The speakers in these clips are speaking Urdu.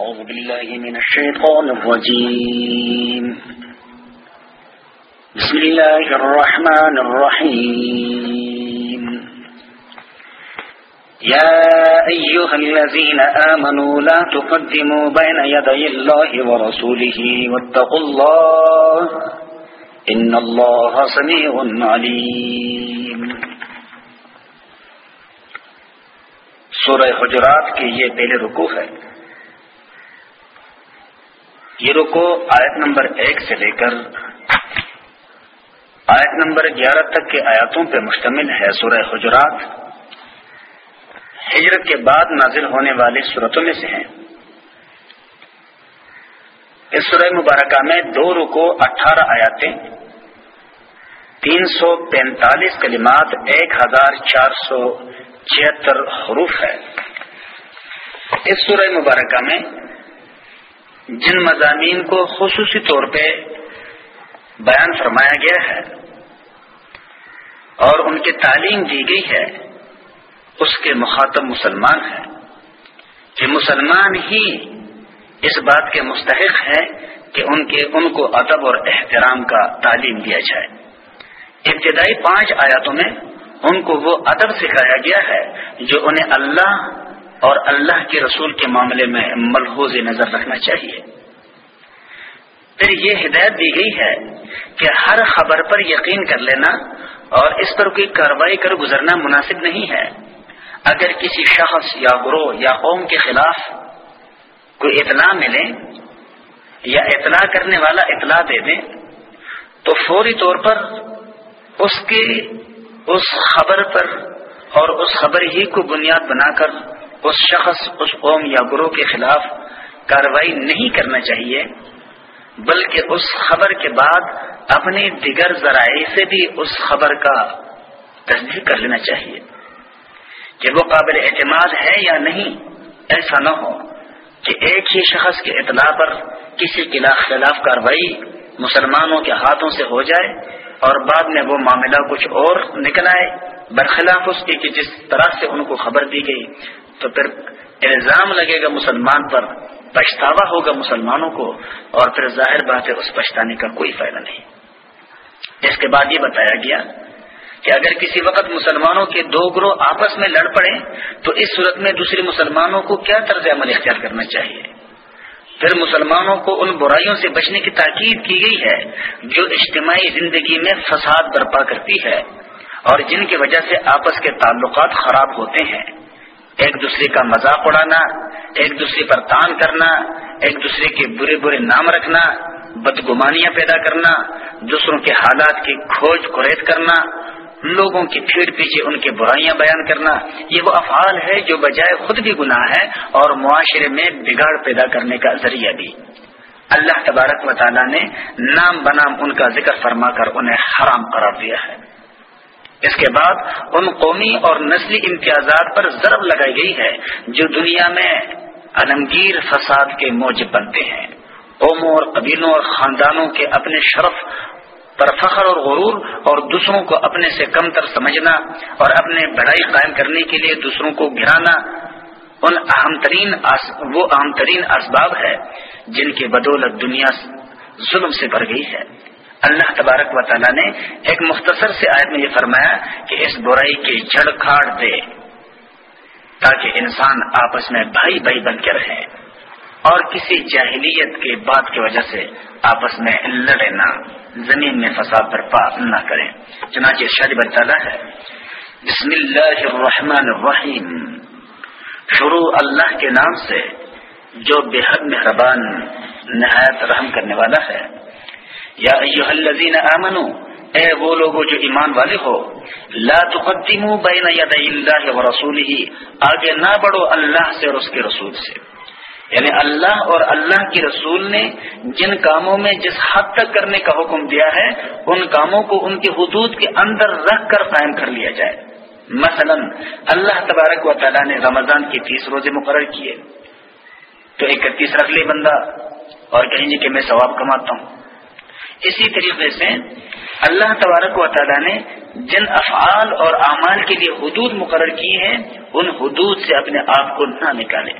أعوذ بالله من الشيطان الرجيم. بسم الله الرحمن الرحيم. يا أيها الذين آمنوا لا تقدموا بين يدي الله ورسوله واتقوا الله إن الله سميع عليم. سورہ حجرات کے یہ پہلے رکو ہے. یہ رکو، آیت نمبر ایک سے لے کر آیت نمبر گیارہ تک کے آیاتوں پہ مشتمل ہے سورہ حجرات۔ ہجرت کے بعد نازل ہونے والی صورتوں میں سے ہیں۔ اس سورہ مبارکہ میں دو رکو، اٹھارہ آیاتیں، تین سو پینتالیس کلمات، ایک ہزار چار سو چھہتر حروف ہے اس سورہ مبارکہ میں جن مضامین کو خصوصی طور پہ بیان فرمایا گیا ہے اور ان کی تعلیم دی گئی ہے، اس کے مخاطب مسلمان ہیں۔ کہ مسلمان ہی اس بات کے مستحق ہے کہ ان کے، ان کو ادب اور احترام کا تعلیم دیا جائے۔ ابتدائی پانچ آیاتوں میں ان کو وہ ادب سکھایا گیا ہے جو انہیں اللہ اور اللہ کے رسول کے معاملے میں ملحوظ نظر رکھنا چاہیے۔ پھر یہ ہدایت دی گئی ہے کہ ہر خبر پر یقین کر لینا اور اس پر کوئی کاروائی کر گزرنا مناسب نہیں ہے۔ اگر کسی شخص یا گروہ یا قوم کے خلاف کوئی اطلاع ملے یا اطلاع کرنے والا اطلاع دے دے، تو فوری طور پر اس کی اس خبر پر اور اس خبر ہی کو بنیاد بنا کر اس شخص، اس قوم یا گروہ کے خلاف کاروائی نہیں کرنا چاہیے، بلکہ اس خبر کے بعد اپنے دیگر ذرائع سے بھی اس خبر کا تصدیق کر لینا چاہیے کہ وہ قابل اعتماد ہے یا نہیں۔ ایسا نہ ہو کہ ایک ہی شخص کے اطلاع پر کسی کے خلاف کاروائی مسلمانوں کے ہاتھوں سے ہو جائے اور بعد میں وہ معاملہ کچھ اور نکل آئے، برخلاف اس کی کہ جس طرح سے ان کو خبر دی گئی تو پھر الزام لگے گا مسلمان پر، پچھتاوا ہوگا مسلمانوں کو، اور پھر ظاہر بات ہے اس پچھتانے کا کوئی فائدہ نہیں۔ اس کے بعد یہ بتایا گیا کہ اگر کسی وقت مسلمانوں کے دو گروہ آپس میں لڑ پڑے، تو اس صورت میں دوسرے مسلمانوں کو کیا طرز عمل اختیار کرنا چاہیے؟ پھر مسلمانوں کو ان برائیوں سے بچنے کی تاکید کی گئی ہے جو اجتماعی زندگی میں فساد برپا کرتی ہے، اور جن کی وجہ سے آپس کے تعلقات خراب ہوتے ہیں۔ ایک دوسرے کا مذاق اڑانا، ایک دوسرے پر تان کرنا، ایک دوسرے کے برے برے نام رکھنا، بدگمانیاں پیدا کرنا، دوسروں کے حالات کی کھوج کوریت کرنا، لوگوں کی پھیڑ پیچھے ان کی برائیاں بیان کرنا، یہ وہ افعال ہے جو بجائے خود بھی گناہ ہے اور معاشرے میں بگاڑ پیدا کرنے کا ذریعہ بھی۔ اللہ تبارک و تعالیٰ نے نام بنام ان کا ذکر فرما کر انہیں حرام قرار دیا ہے۔ اس کے بعد ان قومی اور نسلی امتیازات پر ضرب لگائی گئی ہے جو دنیا میں علمگیر فساد کے موجب بنتے ہیں۔ قوموں اور قبیلوں اور خاندانوں کے اپنے شرف پر فخر اور غرور اور دوسروں کو اپنے سے کم تر سمجھنا اور اپنے بڑائی قائم کرنے کے لیے دوسروں کو گرانا ان اہم ترین وہ اہم ترین اسباب ہے جن کی بدولت دنیا ظلم سے بھر گئی ہے۔ اللہ تبارک و تعالیٰ نے ایک مختصر سے آیت میں یہ فرمایا کہ اس برائی کی جڑ کھاڑ دے تاکہ انسان آپس میں بھائی بھائی بن کے رہے اور کسی جاہلیت کے بات کی وجہ سے آپس میں لڑے نہ، زمین میں فساد برپا نہ کریں۔ چنانچہ شاد تعالیٰ ہے۔ بسم اللہ الرحمن الرحیم۔ شروع اللہ کے نام سے جو بے حد مہربان نہایت رحم کرنے والا ہے۔ یا ایوہ الذین آمنو، اے وہ لوگوں جو ایمان والے ہو، لا تقدمو بین ید اللہ و رسولہ، آگے نہ بڑھو اللہ سے اور اس کے رسول سے۔ یعنی اللہ اور اللہ کے رسول نے جن کاموں میں جس حد تک کرنے کا حکم دیا ہے، ان کاموں کو ان کی حدود کے اندر رکھ کر قائم کر لیا جائے۔ مثلا، اللہ تبارک و تعالیٰ نے رمضان کی تیس روزے مقرر کیے۔ تو اکتیس رکھ لے بندہ اور کہیں گے کہ میں ثواب کماتا ہوں۔ اسی طریقے سے اللہ تبارک و تعالیٰ نے جن افعال اور اعمال کے لیے حدود مقرر کی ہیں، ان حدود سے اپنے آپ کو نہ نکالے۔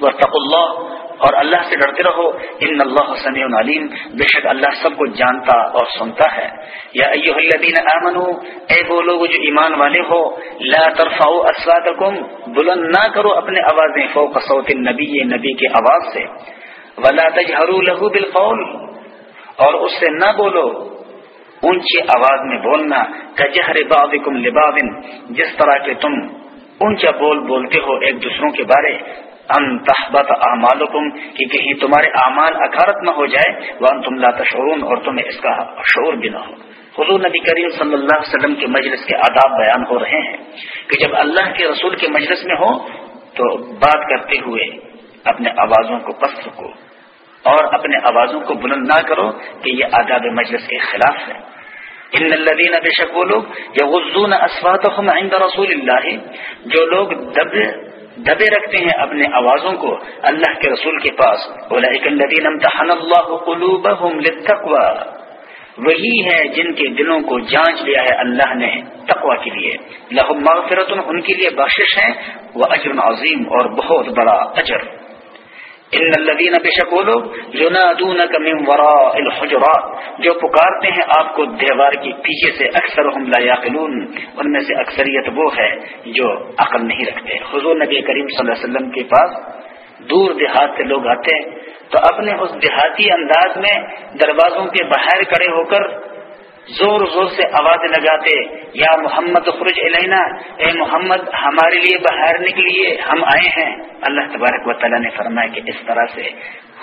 ورتق اللہ اور اللہ سے ڈرتے رہو۔ ان اللہ سمیع علیم۔ بے شک اللہ سب کو جانتا اور سنتا ہے۔ یا ایوہ الذین آمنو، اے وہ لوگ جو ایمان والے ہو، لا ترفعوا اصواتکم، بلند نہ کرو اپنے آوازیں فوق صوت النبی، نبی کے آواز سے۔ ولا تجہروا له بالقول۔ اور اس سے نہ بولو، اونچی آواز میں بولنا، کجہر بعضکم لبعض جس طرح کہ تم اونچا بول بولتے ہو ایک دوسروں کے بارے، ان تحبت اعمالکم، کہ کہیں تمہارے اعمال اکارت نہ ہو جائے وان تم لا تشعرون، اور تمہیں اس کا شعور بھی نہ ہو۔ حضور نبی کریم صلی اللہ علیہ وسلم کے مجلس کے آداب بیان ہو رہے ہیں کہ جب اللہ کے رسول کے مجلس میں ہو، تو بات کرتے ہوئے اپنے آوازوں کو پس سکو اور اپنے آوازوں کو بلند نہ کرو کہ یہ آداب مجلس کے خلاف ہے۔ ان الذين بے شک وہ لوگ یغضون اصواتهم عند رسول اللہ۔ جو لوگ دب، دبے رکھتے ہیں اپنے آوازوں کو اللہ کے رسول کے پاس۔ امتحن الله قلوبهم للتقوى وہی ہے جن کے دلوں کو جانچ لیا ہے اللہ نے تقوی کے لیے۔ لهم مغفرت ان کے لیے بخشش ہے۔ وہ اجر عظیم اور بہت بڑا اجر۔ ان الذين بشکولو ينادونك من وراء الحجرات، جو پکارتے ہیں آپ کو دیوار کی پیچھے سے اکثر ہم لا يعقلون، ان میں سے اکثریت وہ ہے جو عقل نہیں رکھتے۔ حضور نبی کریم صلی اللہ علیہ وسلم کے پاس دور دیہات سے لوگ آتے تو اپنے اس دیہاتی انداز میں دروازوں کے باہر کڑے ہو کر زور زور سے آواز لگاتے، یا محمد خرج علینا اے محمد، ہمارے لیے باہر نکلیے، ہم آئے ہیں. اللہ تبارک و تعالیٰ نے فرمایا کہ اس طرح سے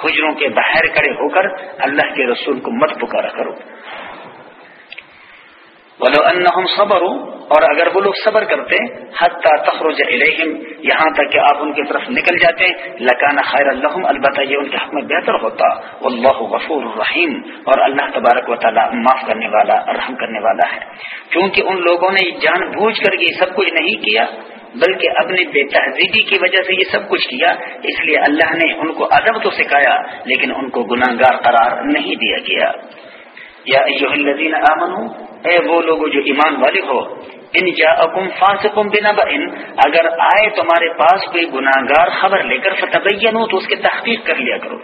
حجروں کے باہر کڑے ہو کر اللہ کے رسول کو مت پکارا کرو۔ بولو ان صبر اور اگر وہ لوگ صبر کرتے، حتیٰ تخرج الیہم، یہاں تک کہ آپ ان کی طرف نکل جاتے لکانا خیر الحم البتہ یہ ان کے حق میں بہتر ہوتا۔ اللہ غفور الرحیم۔ اور اللہ تبارک و تعالیٰ معاف کرنے والا، رحم کرنے والا ہے۔ کیونکہ ان لوگوں نے جان بوجھ کر یہ سب کچھ نہیں کیا، بلکہ اپنی بے تہذیبی کی وجہ سے یہ سب کچھ کیا، اس لیے اللہ نے ان کو ادب تو سکھایا، لیکن ان کو گناہ گار قرار نہیں دیا گیا۔ یا الذین آمنوا اے وہ لوگ جو ایمان والے ہو، ان جا اکم فاسکم بنا بن اگر آئے تمہارے پاس کوئی گناہ گار خبر لے کر فتح تو اس کی تحقیق کر لیا کرو۔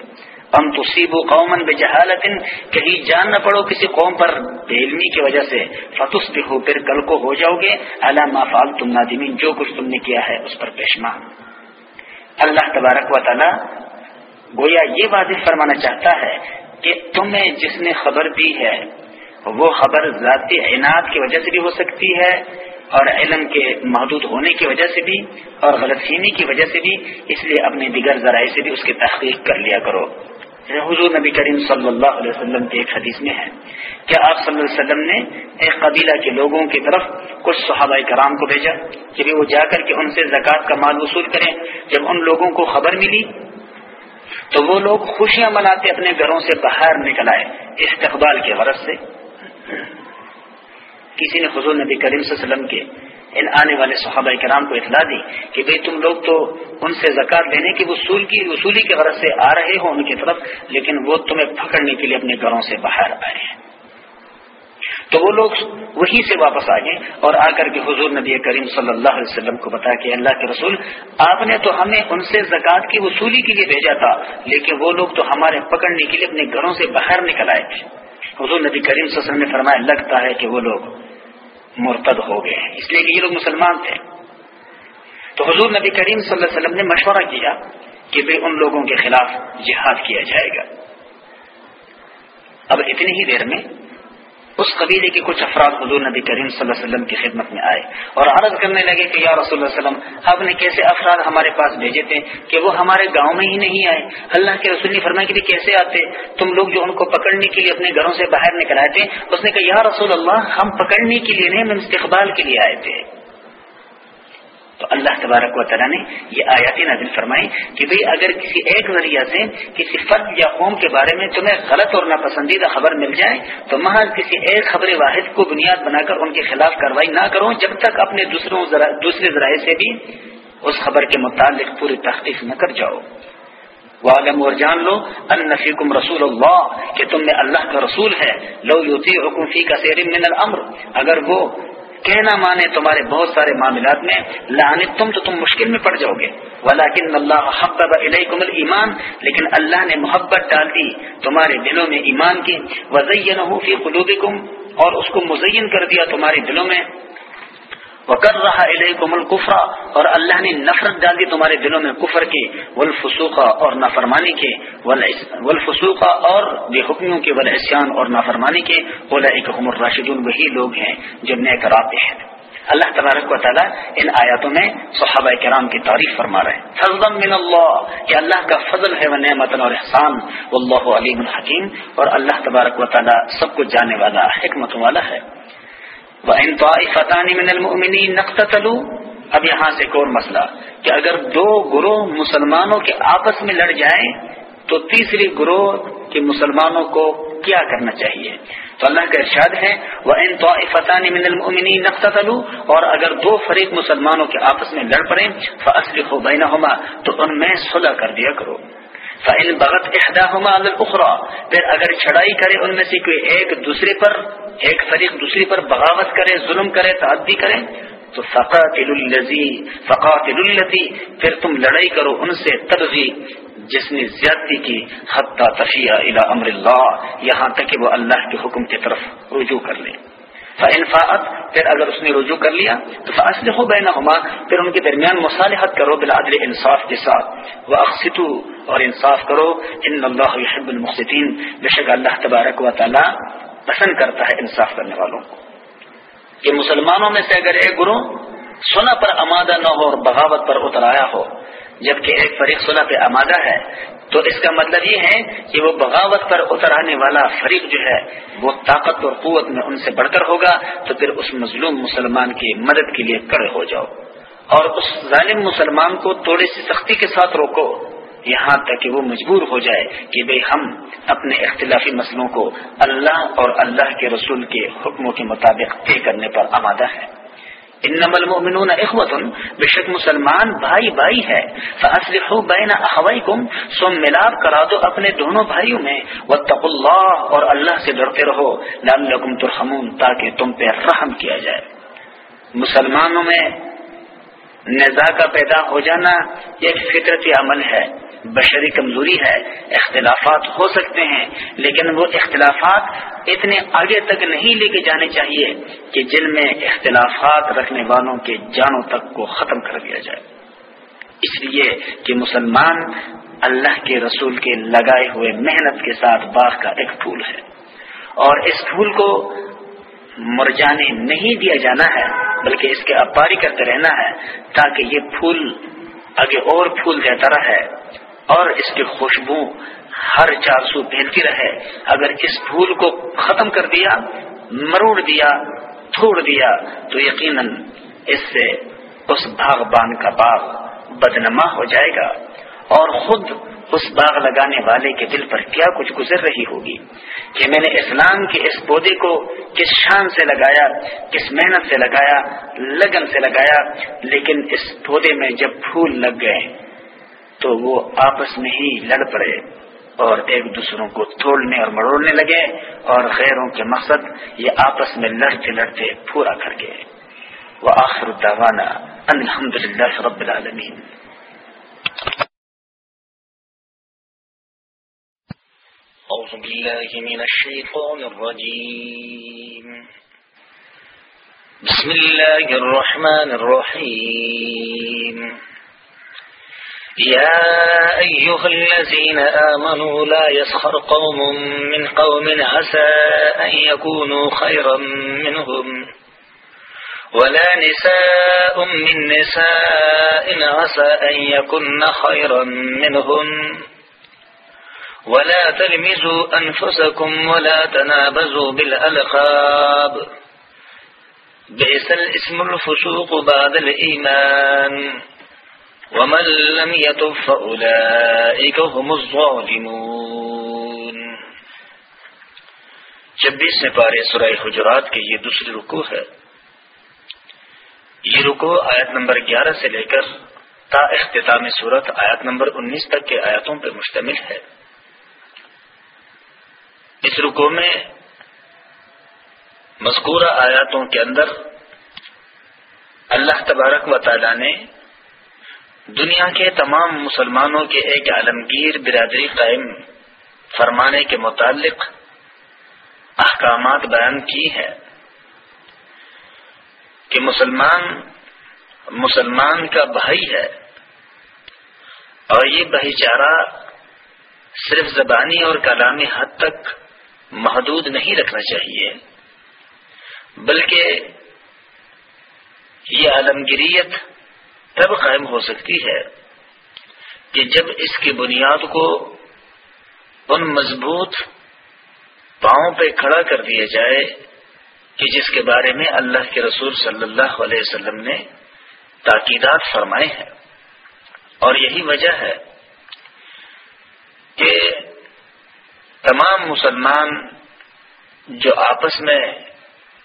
ام تصیب قومن بے جہالت کہیں جان نہ پڑو کسی قوم پر علمی کی وجہ سے۔ فتس بھی ہو پھر کل کو ہو جاؤ گے۔ علامہ فال تم نادمین، جو کچھ تم نے کیا ہے اس پر پیشمان اللہ تبارک و تعالی گویا یہ واضح فرمانا چاہتا ہے کہ تمہیں جس نے خبر دی ہے، وہ خبر ذاتی اعنات کی وجہ سے بھی ہو سکتی ہے اور علم کے محدود ہونے کی وجہ سے بھی اور غلط فہمی کی وجہ سے بھی۔ اس لیے اپنے دیگر ذرائع سے بھی اس کی تحقیق کر لیا کرو۔ حضور نبی کریم صلی اللہ علیہ وسلم کے ایک حدیث میں ہے کیا آپ صلی اللہ علیہ وسلم نے ایک قبیلہ کے لوگوں کی طرف کچھ صحابہ کرام کو بھیجا کہ وہ جا کر کے ان سے زکوٰۃ کا مال وصول کریں۔ جب ان لوگوں کو خبر ملی تو وہ لوگ خوشیاں مناتے اپنے گھروں سے باہر نکل آئے استقبال کے غرض سے۔ کسی نے حضور نبی کریم صلی اللہ علیہ وسلم کے ان آنے والے صحابہ کرام کو اطلاع دی کہ بھئی تم لوگ تو ان سے زکات لینے کی وصول کی، وصولی کی غرض سے آ رہے ہو ان کی طرف، لیکن وہ تمہیں پکڑنے کے لیے اپنے گھروں سے باہر آئے ہیں۔ تو وہ لوگ وہیں سے واپس آ گئے اور آ کر کے حضور نبی کریم صلی اللہ علیہ وسلم کو بتا کہ اللہ کے رسول، آپ نے تو ہمیں ان سے زکوٰۃ کی وصولی کے لیے بھیجا تھا، لیکن وہ لوگ تو ہمارے پکڑنے کے لیے اپنے گھروں سے باہر نکل آئے تھے۔ حضور نبی کریم صلی اللہ علیہ وسلم نے فرمایا، لگتا ہے کہ وہ لوگ مرتد ہو گئے ہیں۔ اس لیے کہ یہ لوگ مسلمان تھے۔ تو حضور نبی کریم صلی اللہ علیہ وسلم نے مشورہ کیا کہ بھائی ان لوگوں کے خلاف جہاد کیا جائے گا۔ اب اتنی ہی دیر میں اس قبیلے کے کچھ افراد حضور نبی کریم صلی اللہ علیہ وسلم کی خدمت میں آئے اور عرض کرنے لگے کہ یا رسول اللہ علیہ وسلم آپ نے کیسے افراد ہمارے پاس بھیجے تھے کہ وہ ہمارے گاؤں میں ہی نہیں آئے؟ اللہ کے رسول نے فرمایا کہ کیسے آتے؟ تم لوگ جو ان کو پکڑنے کے لیے اپنے گھروں سے باہر نکل آئے تھے، اس نے کہا، یا رسول اللہ، ہم پکڑنے کے لیے نہیں، ہم استقبال کے لیے آئے تھے۔ تو اللہ تبارک و تعالیٰ نے یہ آیاتی نازل فرمائی کہ بھئی اگر کسی ایک ذریعہ سے کسی فرد یا قوم کے بارے میں تمہیں غلط اور ناپسندیدہ خبر مل جائے، تو محض کسی ایک خبر واحد کو بنیاد بنا کر ان کے خلاف کاروائی نہ کرو جب تک اپنے دوسروں دوسرے ذرائع سے بھی اس خبر کے متعلق پوری تحقیق نہ کر جاؤ۔ عالم اور جان لو ان رسول اللہ کہ تم میں اللہ کا رسول ہے۔ لو یوتی حکوفی کا سیر من الامر اگر وہ کہنا مانے تمہارے بہت سارے معاملات میں، لعنت تم تو تم مشکل میں پڑ جاؤ گے۔ ولاکن اللہ حبب علیکم ایمان لیکن اللہ نے محبت ڈال دی تمہارے دلوں میں ایمان کی۔ وزین فی قلوبکم اور اس کو مزین کر دیا تمہارے دلوں میں۔ وکر رہا علیکم القفرا اور اللہ نے نفرت ڈال دی تمہارے دلوں میں کفر کے ولفسوخا اور نافرمانی کے ولفسوخا اور بے حکمیوں کے ولحسیان اور نافرمانی کے ولاحم الراشدون، وہی لوگ ہیں جو نیک راتے ہیں۔ اللہ تبارک و تعالیٰ ان آیاتوں میں صحابہ کرام کی تعریف فرما رہے ہیں۔ فضل من اللہ یہ اللہ کا فضل ہے وہ نعمت اور احسان۔ اللہ علیم الحکیم اور اللہ تبارک و تعالیٰ سب کچھ جانے والا، حکمت والا ہے۔ من المؤمنین نقتلوا اب یہاں سے ایک اور مسئلہ کہ اگر دو گروہ مسلمانوں کے آپس میں لڑ جائیں تو تیسری گروہ کے مسلمانوں کو کیا کرنا چاہیے؟ تو اللہ کا ارشاد ہے وہ ان تو فتح من المنی نقطلو اور اگر دو فریق مسلمانوں کے آپس میں لڑ پڑے فصل ہو تو ان میں صلح کر دیا کرو۔ فعل بغت احدا ہوما الخرا پھر اگر چڑھائی کرے ان میں سے کوئی ایک دوسرے پر، ایک فریق دوسری پر بغاوت کرے، ظلم کرے، تعدی کرے، تو فقات الزی فقات التی پھر تم لڑائی کرو ان سے تبزی جس نے زیادتی کی، حتیٰ تفیہ الا امر اللہ، یہاں تک کہ وہ اللہ کے حکم کی طرف رجوع کر لے۔ فنفاعت پھر اگر اس نے رجوع کر لیا تو فاصل ہو بینا پھر ان کے درمیان مصالحت کرو، بالعدل، انصاف کے ساتھ۔ وہ اقسطو اور انصاف کرو۔ ان اللہ حب المحسطین بے شک اللہ تبارک و تعالی پسند کرتا ہے انصاف کرنے والوں کو۔ کہ مسلمانوں میں سے اگر ایک گروہ سنا پر آمادہ نہ ہو اور بغاوت پر اتر آیا ہو جبکہ ایک فریق سنا پہ آمادہ ہے، تو اس کا مطلب یہ ہے کہ وہ بغاوت پر اتر آنے والا فریق جو ہے، وہ طاقت اور قوت میں ان سے بڑھ کر ہوگا، تو پھر اس مظلوم مسلمان کی مدد کے لیے کڑے ہو جاؤ۔ اور اس ظالم مسلمان کو تھوڑی سی سختی کے ساتھ روکو۔ یہاں تک کہ وہ مجبور ہو جائے کہ بھئی ہم اپنے اختلافی مسئلوں کو اللہ اور اللہ کے رسول کے حکموں کے مطابق طے کرنے پر آمادہ ہے ان نمل مومنون اخوت بے شک مسلمان بھائی بھائی ہے فاصلحوا بین اخویکم سو ملاپ کرا دو اپنے دونوں بھائیوں میں۔ واتقوا اللہ اور اللہ سے ڈرتے رہو۔ لعلکم ترحمون، تاکہ تم پہ رحم کیا جائے۔ مسلمانوں میں نزا کا پیدا ہو جانا ایک فطرتی عمل ہے۔ بشری کمزوری ہے، اختلافات ہو سکتے ہیں، لیکن وہ اختلافات اتنے آگے تک نہیں لے کے جانے چاہیے کہ جن میں اختلافات رکھنے والوں کے جانوں تک کو ختم کر دیا جائے۔ اس لیے کہ مسلمان اللہ کے رسول کے لگائے ہوئے محنت کے ساتھ باغ کا ایک پھول ہے۔ اور اس پھول کو مرجانے نہیں دیا جانا ہے، بلکہ اس کے اپاری کرتے رہنا ہے تاکہ یہ پھول آگے اور پھول دیتا رہے۔ اور اس کی خوشبو ہر چار سو پھیلتی رہے۔ اگر اس پھول کو ختم کر دیا، مروڑ دیا چھوڑ دیا، تو یقیناً اس سے اس باغبان کا باغ بدنما ہو جائے گا۔ اور خود اس باغ لگانے والے کے دل پر کیا کچھ گزر رہی ہوگی؟ کہ میں نے اسلام کے اس پودے کو کس شان سے لگایا، کس محنت سے لگایا، لگن سے لگایا، لیکن اس پودے میں جب پھول لگ گئے تو وہ آپس میں ہی لڑ پڑے اور ایک دوسروں کو توڑنے اور مڑوڑنے لگے اور غیروں کے مقصد یہ آپس میں لڑتے لڑتے پورا کر گئے۔ وہ آخر الدوانا الحمد للہ رب العالمین۔ أعوذ بالله من الشيطان الرجيم بسم الله الرحمن الرحيم يا أيها الذين آمنوا لا يسخر قوم من قوم عسى أن يكونوا خيرا منهم ولا نساء من نساء عسى أن يكون خيرا منهم ولا تلمزوا أنفسكم ولا تنابزوا بالألقاب بئس الاسم الفسوق بعد الإيمان ومن لم يتب فأولئك هم الظالمون چبیس میں پارے سورہ حجرات کے یہ دوسری رکو ہے، یہ رکو آیت نمبر گیارہ سے لے کر تا اختتام صورت آیت نمبر انیس تک کے آیاتوں پر مشتمل ہے۔ اس رکو میں مذکورہ آیاتوں کے اندر اللہ تبارک و تعالی نے دنیا کے تمام مسلمانوں کے ایک عالمگیر برادری قائم فرمانے کے متعلق احکامات بیان کی ہے کہ مسلمان مسلمان کا بھائی ہے اور یہ بھائی چارہ صرف زبانی اور کلامی حد تک محدود نہیں رکھنا چاہیے، بلکہ یہ عالمگیریت تب قائم ہو سکتی ہے کہ جب اس کی بنیاد کو ان مضبوط پاؤں پہ کھڑا کر دیا جائے کہ جس کے بارے میں اللہ کے رسول صلی اللہ علیہ وسلم نے تاکیدات فرمائے ہیں۔ اور یہی وجہ ہے کہ تمام مسلمان جو آپس میں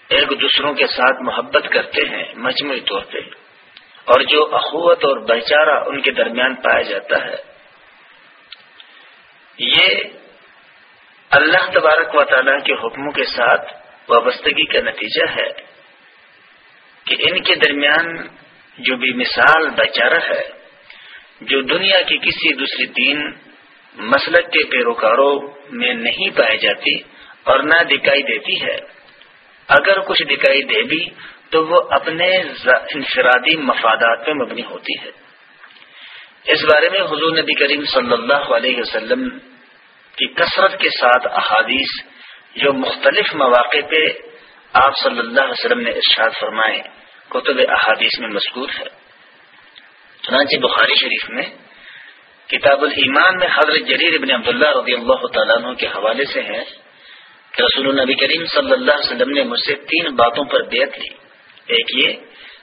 ایک دوسروں کے ساتھ محبت کرتے ہیں، مجموعی طور پہ اور جو اخوت اور بھائی چارہ ان کے درمیان پایا جاتا ہے۔ یہ اللہ تبارک و تعالیٰ کے حکموں کے ساتھ وابستگی کا نتیجہ ہے کہ ان کے درمیان جو بھی مثال بھائی چارہ ہے، جو دنیا کی کسی دوسری دین، مسلک کے پیروکاروں میں نہیں پائی جاتی اور نہ دکھائی دیتی ہے۔ اگر کچھ دکھائی دے بھی تو وہ اپنے انفرادی مفادات پہ مبنی ہوتی ہے۔ اس بارے میں حضور نبی کریم صلی اللہ علیہ وسلم کی کثرت کے ساتھ احادیث جو مختلف مواقع پہ آپ صلی اللہ علیہ وسلم نے ارشاد فرمائے، کتب احادیث میں مذکور ہے۔ چنانچہ بخاری شریف میں کتاب الایمان میں حضرت جریر ابن عبداللہ رضی اللہ تعالیٰ عنہ کے حوالے سے ہے کہ رسول النبی کریم صلی اللہ علیہ وسلم نے مجھ سے تین باتوں پر بیعت لی۔ ایک یہ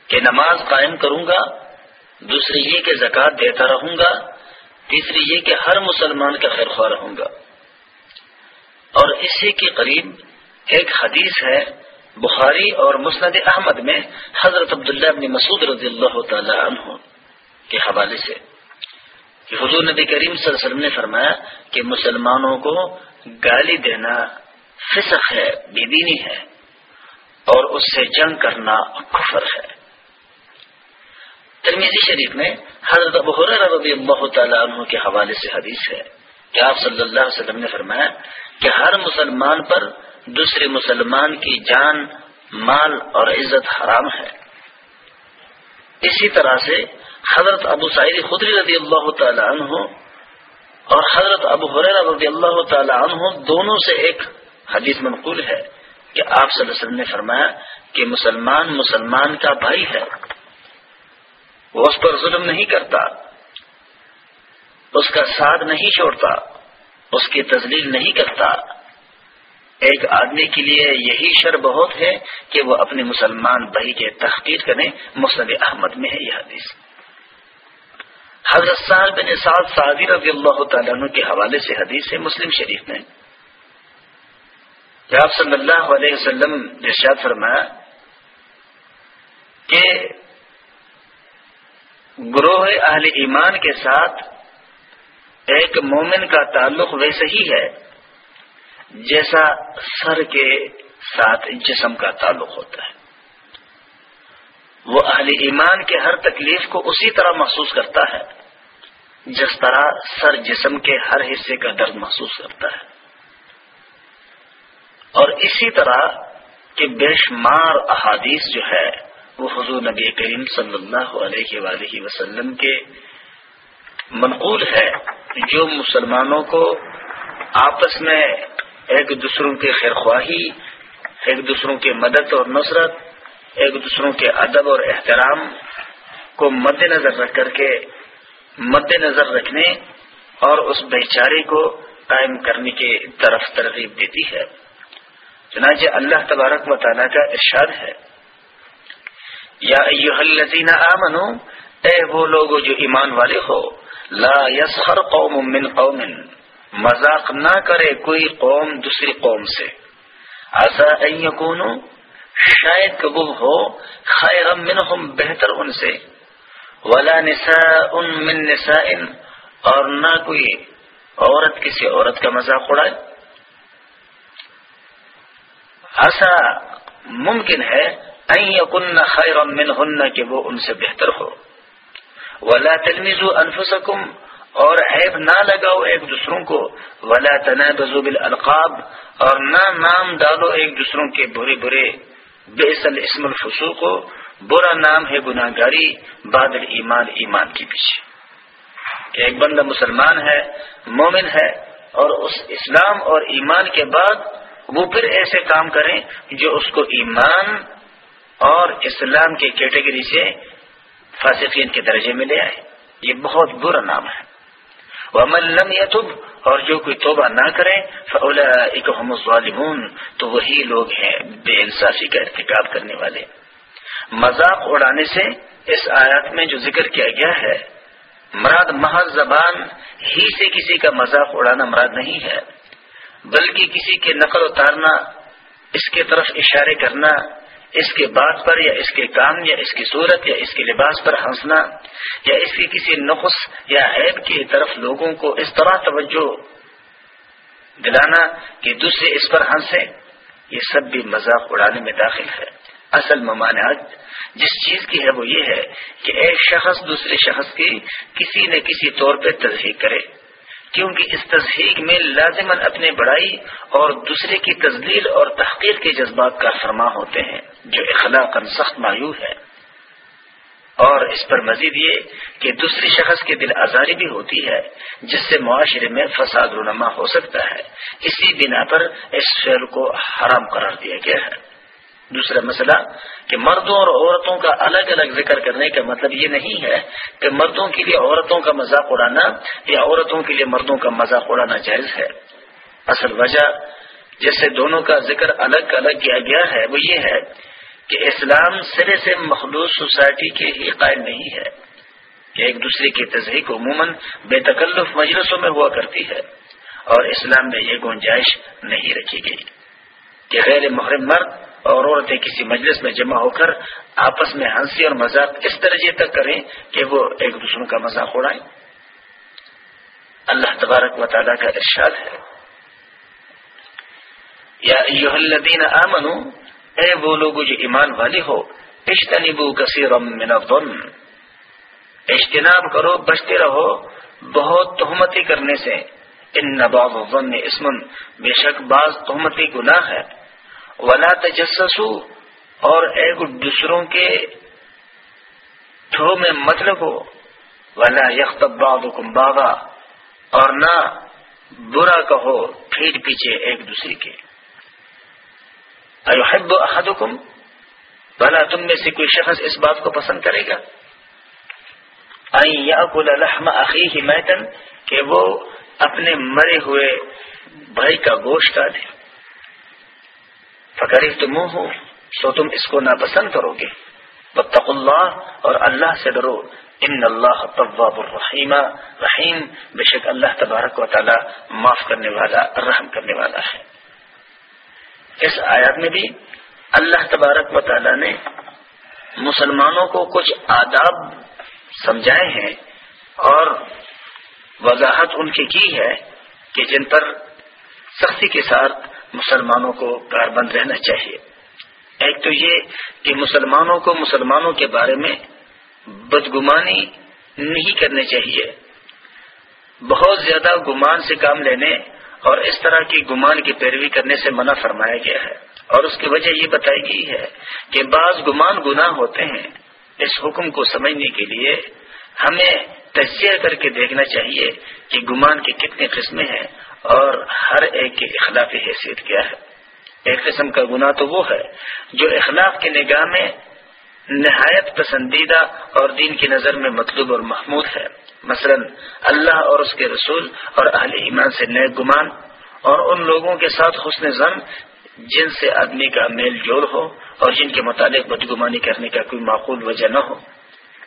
کہ نماز قائم کروں گا، دوسری یہ کہ زکوٰۃ دیتا رہوں گا، تیسری یہ کہ ہر مسلمان کا خیر خواہ رہوں گا۔ اور اسی کے قریب ایک حدیث ہے بخاری اور مسند احمد میں حضرت عبداللہ ابن مسعود رضی اللہ تعالی عنہ کے حوالے سے کہ حضور نبی کریم صلی اللہ علیہ وسلم نے فرمایا کہ مسلمانوں کو گالی دینا فسق ہے، بے دینی ہے۔ اور اس سے جنگ کرنا کفر ہے۔ ترمیزی شریف میں حضرت ابو رضی اللہ تعالیٰ عنہ کے حوالے سے حدیث ہے کہ آپ صلی اللہ علیہ وسلم نے فرمایا کہ ہر مسلمان پر دوسرے مسلمان کی جان، مال اور عزت حرام ہے۔ اسی طرح سے حضرت ابو سعید خدری رضی اللہ تعالیٰ عنہ اور حضرت ابو حریر رضی اللہ تعالیٰ عنہ دونوں سے ایک حدیث منقول ہے۔ کہ آپ صلی اللہ علیہ وسلم نے فرمایا کہ مسلمان مسلمان کا بھائی ہے۔ وہ اس پر ظلم نہیں کرتا، اس کا ساتھ نہیں چھوڑتا، اس کی تزلیل نہیں کرتا۔ ایک آدمی کے لیے یہی شر بہت ہے کہ وہ اپنے مسلمان بھائی کے تحقیق کریں۔ مسند احمد میں ہے یہ حدیث۔ حضرت بن سعد سعدی رضی اللہ تعالیٰ عنہ کے حوالے سے حدیث ہے مسلم شریف میں۔ کہ آپ صلی اللہ علیہ وسلم ارشاد فرمایا کہ گروہ اہل ایمان کے ساتھ ایک مومن کا تعلق ویسے ہی ہے، جیسا سر کے ساتھ جسم کا تعلق ہوتا ہے۔ وہ اہل ایمان کے ہر تکلیف کو اسی طرح محسوس کرتا ہے، جس طرح سر جسم کے ہر حصے کا درد محسوس کرتا ہے۔ اور اسی طرح کے بے شمار احادیث جو ہے، وہ حضور نبی کریم صلی اللہ علیہ وآلہ وسلم کے منقول ہے، جو مسلمانوں کو آپس میں ایک دوسروں کے خیر خواہی، ایک دوسروں کے مدد اور نصرت، ایک دوسروں کے ادب اور احترام کو مد نظر رکھ کر کے مد نظر رکھنے اور اس بھائی چارے کو قائم کرنے کی طرف ترغیب دیتی ہے۔ چنانچہ اللہ تبارک و تعالیٰ کا ارشاد ہے۔ یا الذین آمنو، اے وہ لوگ جو ایمان والے ہو، لا یسخر قوم من قوم، مذاق نہ کرے کوئی قوم دوسری قوم سے۔ ایسا یکونو، شاید کبو ہو خیر منہم، بہتر ان سے۔ ولا نساء من نساء، اور نہ کوئی عورت کسی عورت کا مذاق اڑائے۔ ایسا ممکن ہے کن خیر من ہن کہ وہ ان سے بہتر ہو۔ ولا تلمز انفسکم، اور عیب نہ لگاؤ ایک دوسروں کو۔ ولا تنا بزوب القاب اور نہ نام ڈالو ایک دوسروں کے برے برے۔ بے اسم الفسوق کو برا نام ہے گناہ گاری بادل ایمان ایمان کے پیچھے۔ کہ ایک بندہ مسلمان ہے، مومن ہے، اور اس اسلام اور ایمان کے بعد وہ پھر ایسے کام کریں جو اس کو ایمان اور اسلام کے کیٹیگری سے فاسقین کے درجے میں لے آئے۔ یہ بہت برا نام ہے۔ وہ لم یتب اور جو کوئی توبہ نہ کرے فولا ظالمون تو وہی لوگ ہیں بے انصافی کا ارتکاب کرنے والے۔ مذاق اڑانے سے اس آیات میں جو ذکر کیا گیا ہے، مراد محض زبان ہی سے کسی کا مذاق اڑانا مراد نہیں ہے۔ بلکہ کسی کے نقل اتارنا اس کے طرف اشارے کرنا، اس کے بات پر یا اس کے کام یا اس کی صورت یا اس کے لباس پر ہنسنا، یا اس کی کسی نقص یا عیب کی طرف لوگوں کو اس طرح توجہ دلانا کہ دوسرے اس پر ہنسے، یہ سب بھی مذاق اڑانے میں داخل ہے۔ اصل ممانعت جس چیز کی ہے وہ یہ ہے کہ ایک شخص دوسرے شخص کی کسی نہ کسی طور پہ تصحیق کرے۔ کیونکہ اس تصحیق میں لازمن اپنے بڑائی اور دوسرے کی تزلیل اور تحقیق کے جذبات کا فرما ہوتے ہیں، جو اخلاق سخت مایو ہے اور اس پر مزید یہ کہ دوسری شخص کے دل آزاری بھی ہوتی ہے، جس سے معاشرے میں فساد رونما ہو سکتا ہے۔ اسی بنا پر اس فعل کو حرام قرار دیا گیا ہے۔ دوسرا مسئلہ کہ مردوں اور عورتوں کا الگ الگ ذکر کرنے کا مطلب یہ نہیں ہے کہ مردوں کے لیے عورتوں کا مذاق اڑانا یا عورتوں کے لیے مردوں کا مذاق اڑانا جائز ہے۔ اصل وجہ جیسے دونوں کا ذکر الگ الگ کیا گیا ہے وہ یہ ہے کہ اسلام سرے سے مخلوط سوسائٹی کے ہی قائم نہیں ہے کہ ایک دوسرے کی تجزیح عموماً بے تکلف مجلسوں میں ہوا کرتی ہے اور اسلام میں یہ گنجائش نہیں رکھی گئی کہ غیر محرم مرد اور عورتیں کسی مجلس میں جمع ہو کر آپس میں ہنسی اور مذاق اس درجے تک کریں کہ وہ ایک دوسروں کا مذاق اڑائیں۔ اللہ تبارک و تعالیٰ کا ارشاد ہے۔ یا الذین آمنو اے وہ لوگ جو ایمان والے ہو اجتنبو کثیر من الظن۔ اجتناب کرو، بچتے رہو، بہت تہمتی کرنے سے۔ ان نباب الظن اسمن بے شک بعض تہمتی گناہ ہے۔ ولا تجسسو، اور ایک دوسروں کے ٹھو میں مطلب ہو ولا یختب بابا اور نہ برا کہو پھیٹ پیچھے ایک دوسرے کے۔ ایحب احدکم؟ بھلا تم میں سے کوئی شخص اس بات کو پسند کرے گا۔ لحم اخیہ میتن کہ وہ اپنے مرے ہوئے بھائی کا گوشت کا دے۔ فکر تم ہو تو تم اس کو ناپسند کرو گے۔ بتق اللہ اور اللہ سے ڈرو۔ ان اللہ طباب الرحیم رحیم بے شک اللہ تبارک و تعالی معاف کرنے والا، رحم کرنے والا ہے۔ اس آیات میں بھی اللہ تبارک و تعالی نے مسلمانوں کو کچھ آداب سمجھائے ہیں، اور وضاحت ان کی کی ہے کہ جن پر سختی کے ساتھ مسلمانوں کو کار بند رہنا چاہیے۔ ایک تو یہ کہ مسلمانوں کو مسلمانوں کے بارے میں بدگمانی نہیں کرنی چاہیے۔ بہت زیادہ گمان سے کام لینے اور اس طرح کی گمان کی پیروی کرنے سے منع فرمایا گیا ہے۔ اور اس کی وجہ یہ بتائی گئی ہے کہ بعض گمان گناہ ہوتے ہیں۔ اس حکم کو سمجھنے کے لیے ہمیں تجزیہ کر کے دیکھنا چاہیے کہ گمان کی کتنی قسمیں ہیں اور ہر ایک کی اخلاقی حیثیت کیا ہے۔ ایک قسم کا گناہ تو وہ ہے جو اخلاق کی نگاہ میں نہایت پسندیدہ اور دین کی نظر میں مطلوب اور محمود ہے۔ مثلا اللہ اور اس کے رسول اور اہل ایمان سے نئے گمان اور ان لوگوں کے ساتھ حسن زن جن سے آدمی کا میل جوڑ ہو اور جن کے متعلق بدگمانی کرنے کا کوئی معقول وجہ نہ ہو۔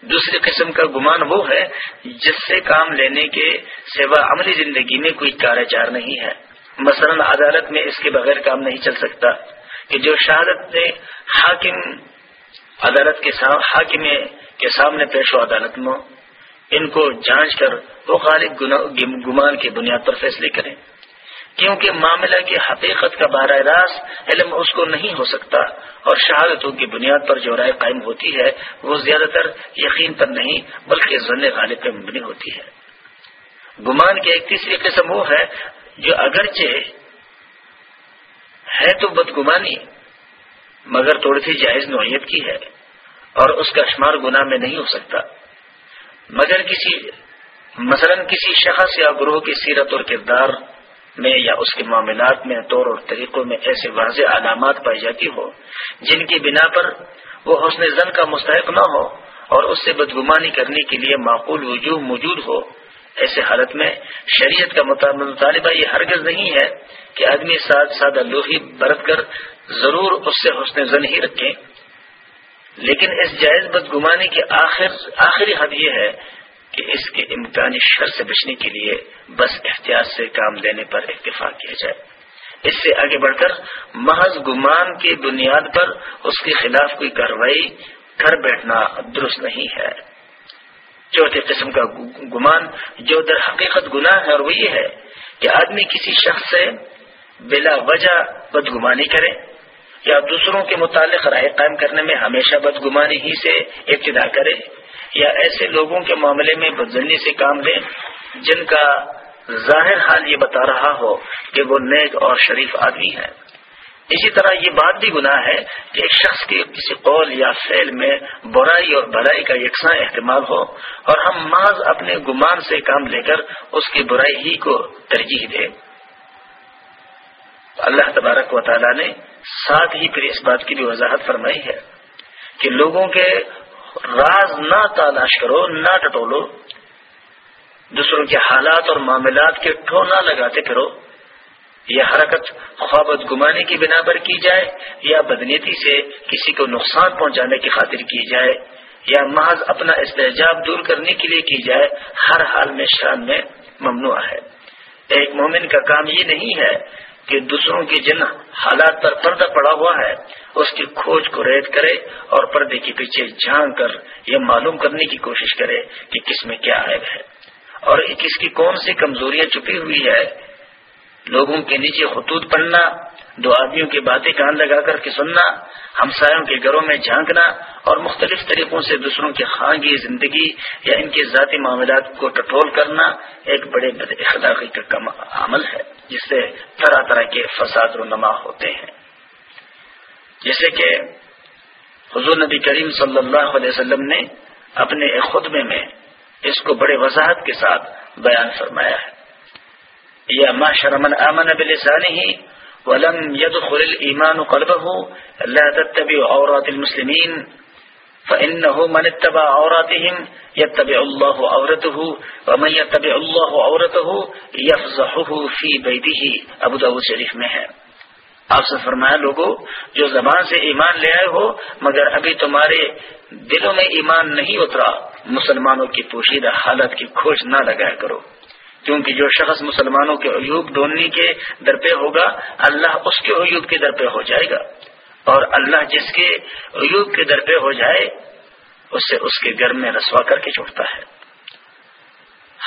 دوسری قسم کا گمان وہ ہے جس سے کام لینے کے سوا عملی زندگی میں کوئی کار چار نہیں ہے۔ مثلا عدالت میں اس کے بغیر کام نہیں چل سکتا کہ جو شہادت نے حاکم عدالت کے حاکم کے سامنے پیش ہو عدالت میں، ان کو جانچ کر وہ غالب گمان کی بنیاد پر فیصلے کریں۔ کیونکہ معاملہ کی حقیقت کا براہ راست علم اس کو نہیں ہو سکتا اور شہادتوں کی بنیاد پر جو رائے قائم ہوتی ہے، وہ زیادہ تر یقین پر نہیں، بلکہ ضلع غالب پہ مبنی ہوتی ہے۔ گمان کی ایک تیسری قسم وہ ہے جو اگرچہ ہے تو بدگمانی، مگر تھوڑی سی جائز نوعیت کی ہے اور اس کا شمار گناہ میں نہیں ہو سکتا۔ مگر کسی، مثلا کسی شخص یا گروہ کی سیرت اور کردار میں یا اس کے معاملات میں، طور اور طریقوں میں ایسے واضح علامات پائی جاتی ہو، جن کی بنا پر وہ حسن زن کا مستحق نہ ہو اور اس سے بدگمانی کرنے کے لیے معقول وجوہ موجود ہو۔ ایسے حالت میں شریعت کا مطالبہ یہ ہرگز نہیں ہے کہ آدمی ساتھ سادہ لوہی برت کر ضرور اس سے حسن زن ہی رکھیں لیکن اس جائز بدگمانی کی آخر آخری حد یہ ہے کہ اس کے امکانی شر سے بچنے کے لیے بس احتیاط سے کام لینے پر اتفاق کیا جائے۔ اس سے آگے بڑھ کر محض گمان کی بنیاد پر اس کے خلاف کوئی کاروائی کر بیٹھنا درست نہیں ہے۔ چوتھے قسم کا گمان جو در حقیقت گناہ ہے اور وہ یہ ہے کہ آدمی کسی شخص سے بلا وجہ بدگمانی کرے یا دوسروں کے متعلق رائے قائم کرنے میں ہمیشہ بدگمانی ہی سے ابتدا کرے۔ یا ایسے لوگوں کے معاملے میں بدزنی سے کام لیں جن کا ظاہر حال یہ بتا رہا ہو کہ وہ نیک اور شریف آدمی ہے اسی طرح یہ بات بھی گناہ ہے کہ ایک شخص کے کسی قول یا فعل میں برائی اور بھلائی کا یکساں احتمال ہو اور ہم محض اپنے گمان سے کام لے کر اس کی برائی ہی کو ترجیح دیں۔ اللہ تبارک و تعالیٰ نے ساتھ ہی پھر اس بات کی بھی وضاحت فرمائی ہے کہ لوگوں کے راز نہ تلاش کرو، نہ ٹٹولو۔ دوسروں کے حالات اور معاملات کے ٹھو نہ لگاتے پھرو۔ یہ حرکت خوابت گمانے کی بنا پر کی جائے یا بدنیتی سے کسی کو نقصان پہنچانے کی خاطر کی جائے، یا محض اپنا استحجاب دور کرنے کے لیے کی جائے، ہر حال میں شان میں ممنوع ہے۔ ایک مومن کا کام یہ نہیں ہے کہ دوسروں کے جن حالات پر پردہ پڑا ہوا ہے، اس کی کھوج کو ریت کرے اور پردے کے پیچھے جھانک کر یہ معلوم کرنے کی کوشش کرے کہ کس میں کیا عیب ہے۔ اور کس کی کون سی کمزوریاں چھپی ہوئی ہے لوگوں کے نیچے خطوط پڑھنا، دو آدمیوں کی باتیں کان لگا کر کے سننا، ہمسایوں کے گھروں میں جھانکنا اور مختلف طریقوں سے دوسروں کی خانگی زندگی یا ان کے ذاتی معاملات کو ٹٹول کرنا ایک بڑے بد اخلاقی کا عمل ہے، جس سے طرح طرح کے فساد و نما ہوتے ہیں۔ جیسے کہ حضور نبی کریم صلی اللہ علیہ وسلم نے اپنے ایک خطبے میں اس کو بڑے وضاحت کے ساتھ بیان فرمایا ہے۔ یا معاشر من آمن بلسانه ولم يدخل الإيمان قلبه لا تتبع عورات المسلمين فإنه من اتبع عوراتهم يتبع الله عورته ومن يتبع الله عورته يفزحه في بيته. ابو داود شریف میں ہے۔ آپ سے فرمایا لوگوں جو زبان سے ایمان لے آئے ہو، مگر ابھی تمہارے دلوں میں ایمان نہیں اترا، مسلمانوں کی پوشیدہ حالت کی کھوج نہ لگایا کرو۔ کیونکہ جو شخص مسلمانوں کے عیوب ڈھونڈنے کے در پہ ہوگا، اللہ اس کے عیوب کے در پہ ہو جائے گا۔ اور اللہ جس کے عیوب کے در پہ ہو جائے اس سے اس کے گھر میں رسوا کر کے چھوڑتا ہے۔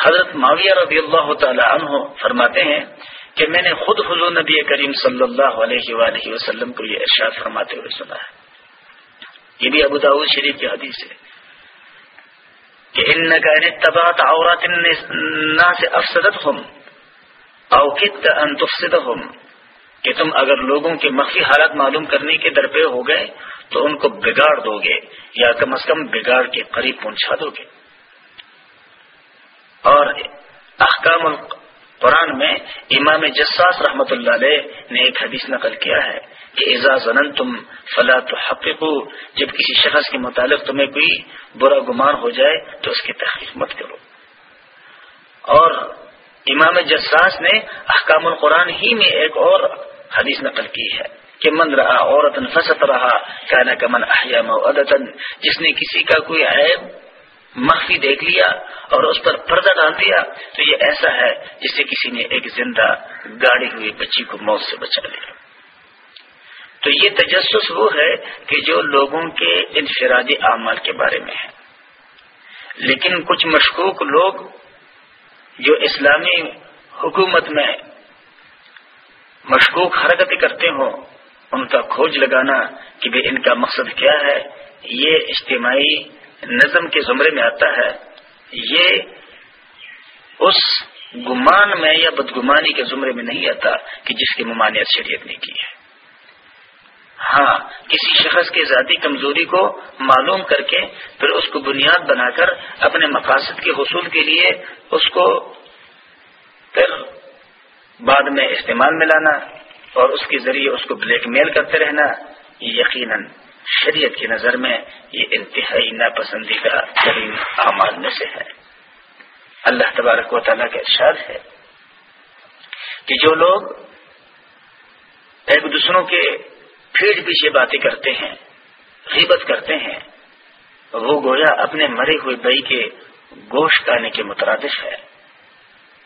حضرت معاویہ رضی اللہ تعالی عنہ فرماتے ہیں کہ میں نے خود حضور نبی کریم صلی اللہ علیہ وآلہ وسلم کو یہ ارشاد فرماتے ہوئے سنا ہے۔ یہ بھی ابو داود شریف کی حدیث ہے۔ کہ ان کا تباہ عورت سے افسدت ہم اوقت ان تفسد ہم کہ تم اگر لوگوں کے مخفی حالات معلوم کرنے کے درپے ہو گئے تو ان کو بگاڑ دو گے یا کم از کم بگاڑ کے قریب پہنچا دو گے اور احکام القرآن میں امام جساس رحمت اللہ علیہ نے ایک حدیث نقل کیا ہے کہ اعزاز تم فلا تو جب کسی شخص کے متعلق تمہیں کوئی برا گمان ہو جائے تو اس کی تحقیق مت کرو۔ اور امام جساس نے احکام القرآن ہی میں ایک اور حدیث نقل کی ہے کہ من رہا عورت فسط رہا کہنا کا من احیام جس نے کسی کا کوئی عیب مخفی دیکھ لیا اور اس پر پردہ ڈال دیا، تو یہ ایسا ہے جسے کسی نے ایک زندہ گاڑی ہوئی بچی کو موت سے بچا لیا۔ تو یہ تجسس وہ ہے کہ جو لوگوں کے انفرادی اعمال کے بارے میں ہے۔ لیکن کچھ مشکوک لوگ جو اسلامی حکومت میں مشکوک حرکتیں کرتے ہوں، ان کا کھوج لگانا کہ بھی ان کا مقصد کیا ہے، یہ اجتماعی نظم کے زمرے میں آتا ہے، یہ اس گمان میں یا بدگمانی کے زمرے میں نہیں آتا کہ جس کی ممانعت شریعت نے کی ہے۔ ہاں کسی شخص کی ذاتی کمزوری کو معلوم کر کے پھر اس کو بنیاد بنا کر اپنے مقاصد کے حصول کے لیے اس کو پھر بعد میں استعمال میں لانا اور اس کے ذریعے اس کو بلیک میل کرتے رہنا، یقیناً شریعت کی نظر میں یہ انتہائی ناپسندیدہ ترین اعمال میں سے ہے۔ اللہ تبارک و تعالیٰ کا ارشاد ہے کہ جو لوگ ایک دوسروں کے پیٹ پیچھے باتیں کرتے ہیں، غیبت کرتے ہیں، وہ گویا اپنے مرے ہوئے بئی کے گوشت آنے کے مترادف ہے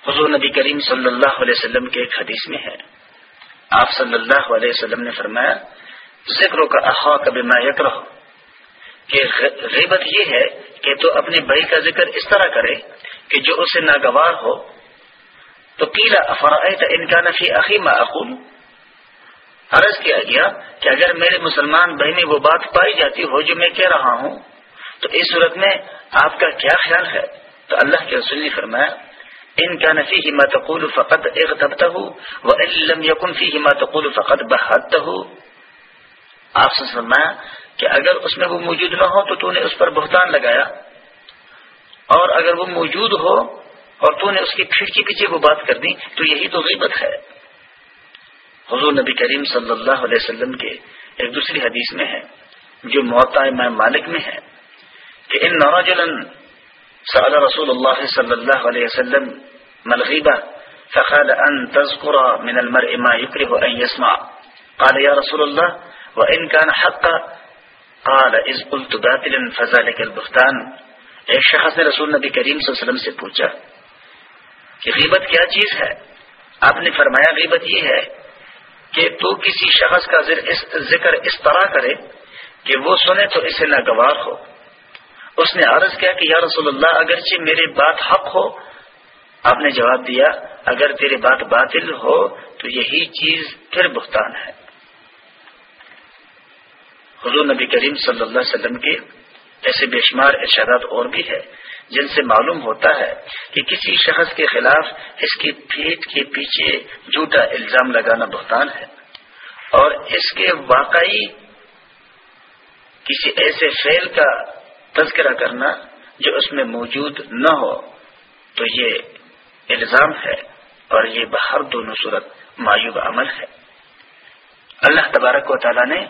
حضور نبی کریم صلی اللہ علیہ وسلم کے ایک حدیث میں ہے۔ آپ صلی اللہ علیہ وسلم نے فرمایا ذکر کا احوا کبھی میں یک رہو کہ غیبت یہ ہے کہ تو اپنے بھائی کا ذکر اس طرح کرے کہ جو اسے ناگوار ہو۔ تو پیلا افرائے ان کا نفی عقیم عرض کیا گیا کہ اگر میرے مسلمان بہن میں وہ بات پائی جاتی ہو جو میں کہہ رہا ہوں، تو اس صورت میں آپ کا کیا خیال ہے؟ تو اللہ کے رسول نے فرمایا، ان کا نفی ہمت قول فقط ایک دبتا ہوں وہ علم یقن فی ہمت قول فقط بحت ہو آپ سے فرمایا کہ اگر اس میں وہ موجود نہ ہو تو تو نے اس پر بہتان لگایا۔ اور اگر وہ موجود ہو اور تو نے اس کی کھڑکی پیچھے وہ بات کر دی تو یہی تو غیبت ہے۔ حضور نبی کریم صلی اللہ علیہ وسلم کے ایک دوسری حدیث میں ہے، جو موتا امام مالک میں ہے کہ ان نوجلن سأل رسول الله صلى الله عليه وسلم ما الغيبة فقال أن من المرء ما يكره أن يسمع قال يا رسول الله وإن كان حقا قال إذ قلت باطلا فذلك البختان ایک شخص نے رسول نبی کریم صلی اللہ علیہ وسلم سے پوچھا کہ غیبت کیا چیز ہے؟ آپ نے فرمایا غیبت یہ ہے کہ تو کسی شخص کا ذکر اس طرح کرے کہ وہ سنے تو اسے ناگوار ہو۔ اس نے عرض کیا کہ یا رسول اللہ، اگرچہ میری بات حق ہو، آپ نے جواب دیا، اگر تیری بات باطل ہو تو یہی چیز پھر بہتان ہے۔ حضور نبی کریم صلی اللہ علیہ وسلم کے ایسے بے شمار ارشادات اور بھی ہے جن سے معلوم ہوتا ہے کہ کسی شخص کے خلاف اس کی پیٹ کے پیچھے جھوٹا الزام لگانا بہتان ہے اور اس کے واقعی کسی ایسے فعل کا تذکرہ کرنا جو اس میں موجود نہ ہو، تو یہ الزام ہے اور یہ بہر دونوں صورت معیوب عمل ہے۔ اللہ تبارک و تعالیٰ نے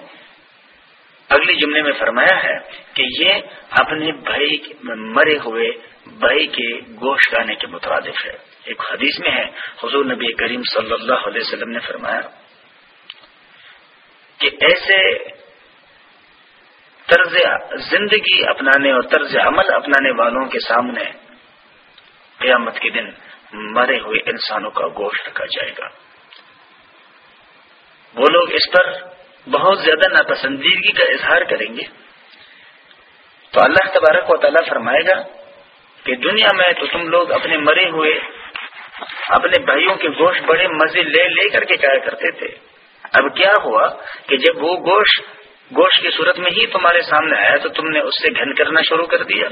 اگلی جملے میں فرمایا ہے کہ یہ اپنے بھائی مرے ہوئے بھائی کے گوشت گانے کے مترادف ہے۔ ایک حدیث میں ہے، حضور نبی کریم صلی اللہ علیہ وسلم نے فرمایا کہ ایسے طرز زندگی اپنانے اور طرز عمل اپنانے والوں کے سامنے قیامت کے دن مرے ہوئے انسانوں کا گوشت رکھا جائے گا۔ وہ لوگ اس پر بہت زیادہ ناپسندیدگی کا اظہار کریں گے۔ تو اللہ تبارک و تعالیٰ فرمائے گا کہ دنیا میں تو تم لوگ اپنے مرے ہوئے، اپنے بھائیوں کے گوشت بڑے مزے لے لے کر کے کیا کرتے تھے۔ اب کیا ہوا کہ جب وہ گوشت گوشت کی صورت میں ہی تمہارے سامنے آیا تو تم نے اس سے گھن کرنا شروع کر دیا۔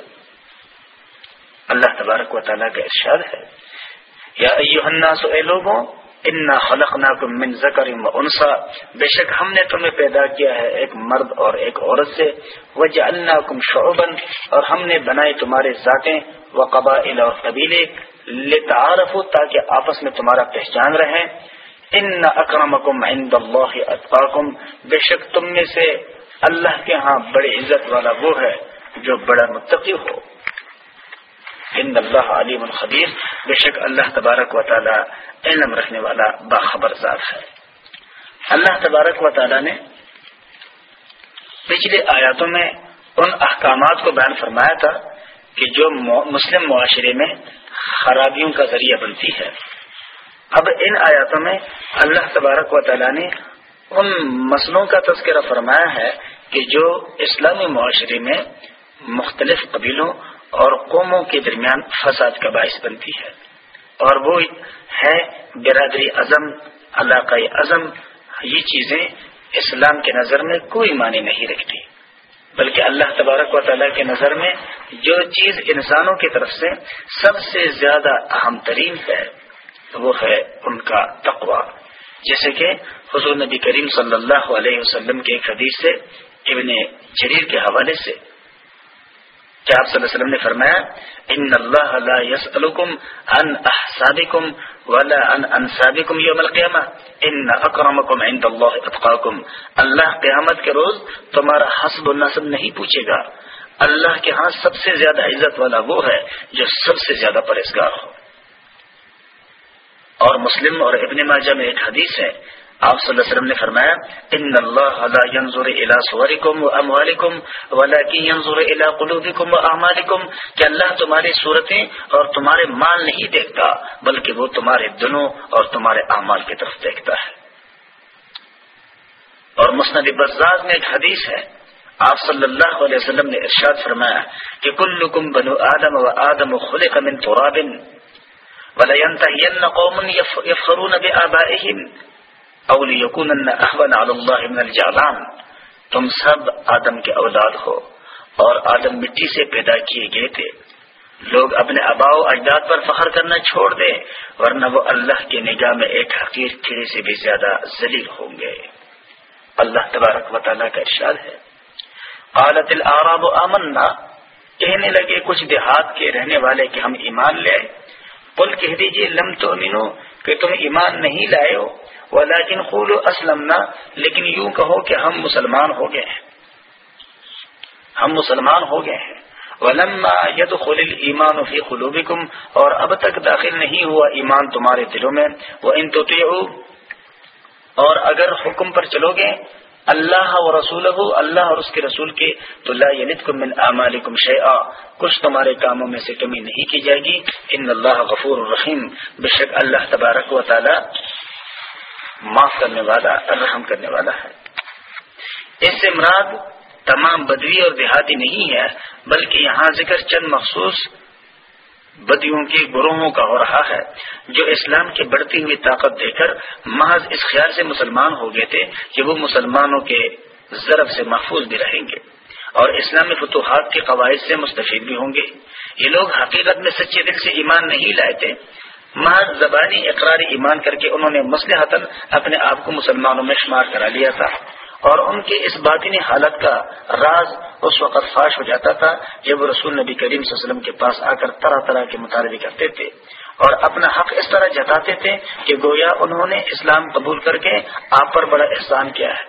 اللہ تبارک و تعالیٰ کا ارشاد ہے۔ یا الناس، اے لوگوں انا خلقناکم من ذکر و انسا بے شک ہم نے تمہیں پیدا کیا ہے ایک مرد اور ایک عورت سے۔ وجعلناکم شعبا اور ہم نے بنائے تمہارے ذاتیں۔ و قبائل اور قبیلے۔ لتعارفوا تاکہ آپس میں تمہارا پہچان رہے ان اکرمکم عند اللہ اتقاکم بے شک تم میں سے اللہ کے ہاں بڑی عزت والا وہ ہے جو بڑا متقی ہو۔ ان اللہ علیم الخبیر بے شک اللہ تبارک و تعالی علم رکھنے والا باخبر ذات ہے۔ اللہ تبارک و تعالی نے پچھلے آیاتوں میں ان احکامات کو بیان فرمایا تھا کہ جو مسلم معاشرے میں خرابیوں کا ذریعہ بنتی ہے۔ اب ان آیاتوں میں اللہ تبارک و تعالیٰ نے ان مسئلوں کا تذکرہ فرمایا ہے کہ جو اسلامی معاشرے میں مختلف قبیلوں اور قوموں کے درمیان فساد کا باعث بنتی ہے۔ اور وہ ہے برادری اعظم، علاقہ عزم یہ چیزیں اسلام کے نظر میں کوئی معنی نہیں رکھتی۔ بلکہ اللہ تبارک و تعالیٰ کے نظر میں جو چیز انسانوں کی طرف سے سب سے زیادہ اہم ترین ہے، وہ ہے ان کا تقوا جیسے کہ حضور نبی کریم صلی اللہ علیہ وسلم کے ایک حدیث سے، ابن جریر کے حوالے سے کیا آپ صلی اللہ علیہ وسلم نے فرمایا ان اللہ لا يسألكم عن احسابكم ولا عن انسابكم يوم القيامة ان اکرمکم عند اللہ اتقاکم اللہ قیامت کے روز تمہارا حسب و نصب نہیں پوچھے گا۔ اللہ کے ہاں سب سے زیادہ عزت والا وہ ہے جو سب سے زیادہ پرہزگار ہو۔ اور مسلم اور ابن ماجہ میں ایک حدیث ہے آپ صلی اللہ علیہ وسلم نے فرمایا ان اللہ لا ينظر الى صوركم واموالكم ولكن ينظر الى قلوبكم واعمالكم کہ اللہ تمہاری صورتیں اور تمہارے مال نہیں دیکھتا، بلکہ وہ تمہارے دنوں اور تمہارے اعمال کی طرف دیکھتا ہے۔ اور مسند بزاز میں ایک حدیث ہے۔ آپ صلی اللہ علیہ وسلم نے ارشاد فرمایا کہ کلکم بنو آدم و آدم خلق من تراب ولینتهین قوم یفخرون بآبائهم اول الجعلان، تم سب آدم کے اولاد ہو اور آدم مٹی سے پیدا کیے گئے تھے۔ لوگ اپنے اباؤ اجداد پر فخر کرنا چھوڑ دیں، ورنہ وہ اللہ کی نگاہ میں ایک حقیر کھڑے سے بھی زیادہ ذلیل ہوں گے۔ اللہ تبارک و تعالیٰ کا ارشاد ہے۔ قالت العراب آمنا، کہنے لگے کچھ دیہات کے رہنے والے کہ ہم ایمان لے قل کہہ دیجیے، لم تو کہ تم ایمان نہیں لائے ہو۔ ولیکن خول اسلم لیکن یوں کہو کہ ہم مسلمان ہو گئے ہیں۔ ہم مسلمان ہو گئے ہیں۔ ولما ید خل ایمان فی قلوبکم اور اب تک داخل نہیں ہوا ایمان تمہارے دلوں میں۔ وہ ان تو اور اگر حکم پر چلو گے، اللہ و رسول اللہ اور اس کے رسول کے، تو لا یلدکم من اعمالکم شیئا۔ کچھ تمہارے کاموں میں سے کمی نہیں کی جائے گی۔ ان اللہ غفور الرحیم بے شک اللہ تبارک و تعالی معاف کرنے والا رحم کرنے والا ہے۔ اس سے مراد تمام بدوی اور دیہاتی نہیں ہے، بلکہ یہاں ذکر چند مخصوص بدیوں کے گروہوں کا ہو رہا ہے، جو اسلام کی بڑھتی ہوئی طاقت دے کر محض اس خیال سے مسلمان ہو گئے تھے کہ وہ مسلمانوں کے ضرب سے محفوظ بھی رہیں گے۔ اور اسلامی فتوحات کے قواعد سے مستفید بھی ہوں گے۔ یہ لوگ حقیقت میں سچے دل سے ایمان نہیں لائے تھے۔ محض زبانی اقراری ایمان کر کے انہوں نے مسلح اپنے آپ کو مسلمانوں میں شمار کرا لیا تھا۔ اور ان کے اس باطنی حالت کا راز اس وقت فاش ہو جاتا تھا جب وہ رسول نبی کریم صلی اللہ علیہ وسلم کے پاس آ کر طرح طرح کے مطالبے کرتے تھے اور اپنا حق اس طرح جتاتے تھے کہ گویا انہوں نے اسلام قبول کر کے آپ پر بڑا احسان کیا ہے۔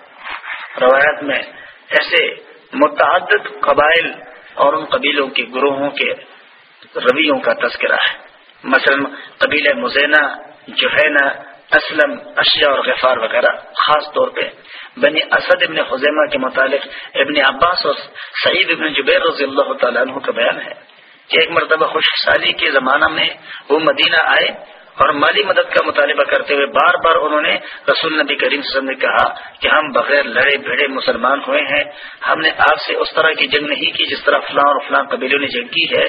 روایت میں ایسے متعدد قبائل اور ان قبیلوں کے گروہوں کے رویوں کا تذکرہ ہے۔ مثلا قبیل مزینہ جوہینا اسلم، اشیاء اور غفار وغیرہ، خاص طور پہ بنی اسد ابن خزیمہ کے متعلق ابن عباس اور سعید ابن جبیر رضی اللہ تعالیٰ عنہ کا بیان ہے کہ ایک مرتبہ خوش سالی کے زمانہ میں وہ مدینہ آئے اور مالی مدد کا مطالبہ کرتے ہوئے بار بار انہوں نے رسول نبی کریم وسلم نے کہا کہ ہم بغیر لڑے بھیڑے مسلمان ہوئے ہیں، ہم نے آپ سے اس طرح کی جنگ نہیں کی جس طرح فلاں اور فلاں قبیلوں نے جنگ کی ہے۔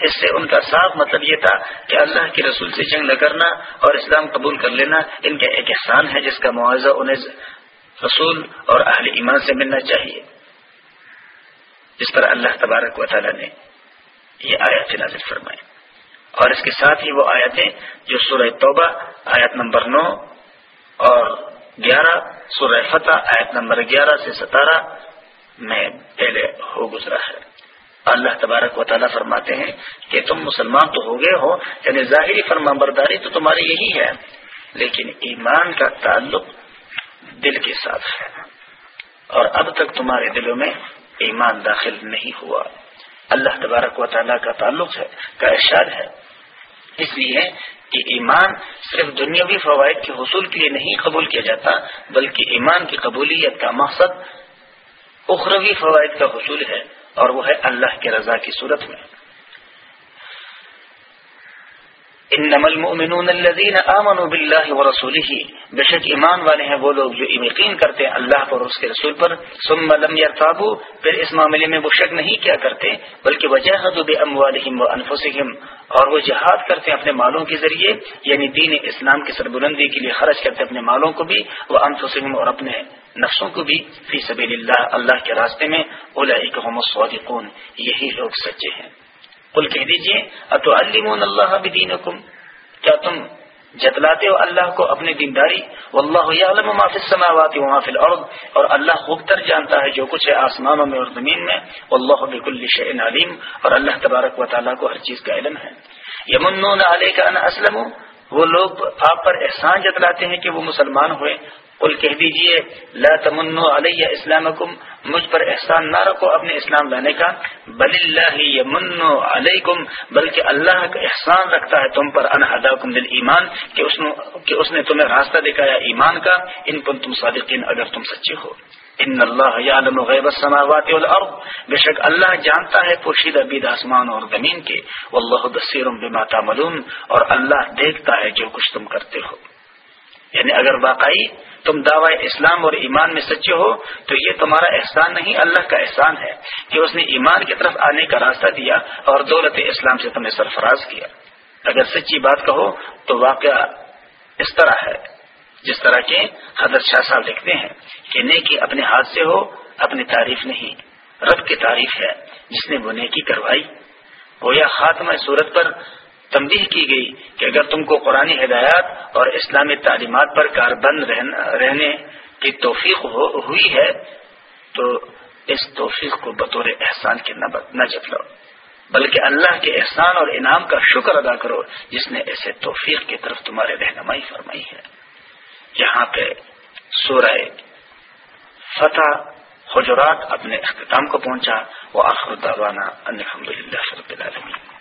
اس سے ان کا صاف مطلب یہ تھا کہ اللہ کے رسول سے جنگ نہ کرنا اور اسلام قبول کر لینا ان کا ایک احسان ہے جس کا معاوضہ انہیں رسول اور اہل ایمان سے ملنا چاہیے۔ جس پر اللہ تبارک و تعالی نے یہ آیات نازل فرمائے اور اس کے ساتھ ہی وہ آیتیں جو سورہ توبہ آیت نمبر نو اور گیارہ، سورہ فتح آیت نمبر گیارہ سے ستارہ میں پہلے ہو گزرا ہے۔ اللہ تبارک و تعالیٰ فرماتے ہیں کہ تم مسلمان تو ہو گئے ہو یعنی ظاہری فرما برداری تو تمہاری یہی ہے، لیکن ایمان کا تعلق دل کے ساتھ ہے۔ اور اب تک تمہارے دلوں میں ایمان داخل نہیں ہوا۔ اللہ تبارک و تعالیٰ کا تعلق ہے، کا ارشاد ہے۔ اس لیے کہ ایمان صرف دنیاوی فوائد کے حصول کے لیے نہیں قبول کیا جاتا، بلکہ ایمان کی قبولیت کا مقصد اخروی فوائد کا حصول ہے۔ اور وہ ہے اللہ کے رضا کی صورت میں۔ انما المؤمنون الذين امنوا بالله ورسوله بے شک ایمان والے ہیں وہ لوگ جو یقین کرتے ہیں اللہ پر اور اس کے رسول پر۔ ثم لم يرتابوا پھر اس معاملے میں وہ شک نہیں کیا کرتے، بلکہ وجاهدوا باموالهم وانفسهم اور وہ جہاد کرتے ہیں اپنے مالوں کے ذریعے یعنی دین اسلام کی سربلندی کے لیے خرچ کرتے ہیں اپنے مالوں کو بھی وہ اور اپنے نفسوں کو بھی فی سبیل اللہ اللہ کے راستے میں اولئک هم الصادقون، یہی لوگ سچے ہیں۔ قل کہہ دیجیے اتو المون اللہ بدینکم؟ کیا تم جتلاتے ہو اللہ کو اپنی دینداری؟ واللہ یعلم ما فی السماوات و ما فی الارض۔ اور اللہ خوب تر جانتا ہے جو کچھ ہے آسمانوں میں اور زمین میں۔ واللہ بکل شیء علیم۔ اور اللہ تبارک و تعالیٰ کو ہر چیز کا علم ہے۔ یمنون علیک ان اسلموا۔ وہ لوگ آپ پر احسان جتلاتے ہیں کہ وہ مسلمان ہوئے۔ قل کہہ دیجیے لا تمنو علیہ اسلامکم مجھ پر احسان نہ رکھو اپنے اسلام لانے کا۔ بل اللہ یمنو علیکم بلکہ اللہ کا احسان رکھتا ہے تم پر ان دل ایمان کہ اس, کہ اس نے تمہیں راستہ دکھایا ایمان کا۔ ان پر تم صادقین اگر تم سچے ہو۔ ان اللہ یعلم غیب السماوات والارض۔ بے شک اللہ جانتا ہے پوشیدہ بید آسمان اور زمین کے۔ واللہ بصیر بما تعملون۔ اور اللہ دیکھتا ہے جو کچھ تم کرتے ہو۔ یعنی اگر واقعی تم دعوی اسلام اور ایمان میں سچے ہو، تو یہ تمہارا احسان نہیں، اللہ کا احسان ہے کہ اس نے ایمان کی طرف آنے کا راستہ دیا اور دولت اسلام سے تمہیں سرفراز کیا۔ اگر سچی بات کہو تو واقعہ اس طرح ہے، جس طرح کے حضرت شاہ صاحب لکھتے ہیں کہ نیکی اپنے ہاتھ سے ہو، اپنی تعریف نہیں۔ رب کی تعریف ہے، جس نے وہ نیکی کروائی۔ وہ یا خاتمہ صورت پر تنبیہ کی گئی کہ اگر تم کو قرآن ہدایات اور اسلامی تعلیمات پر کاربند رہنے کی توفیق ہوئی ہے، تو اس توفیق کو بطور احسان کے نہ جتلو بلکہ اللہ کے احسان اور انعام کا شکر ادا کرو، جس نے ایسے توفیق کی طرف تمہارے رہنمائی فرمائی ہے۔ یہاں پہ سورہ فتح، حجرات اپنے اختتام کو پہنچا وہ آخر دعوانا الحمد للہ رب العالمین۔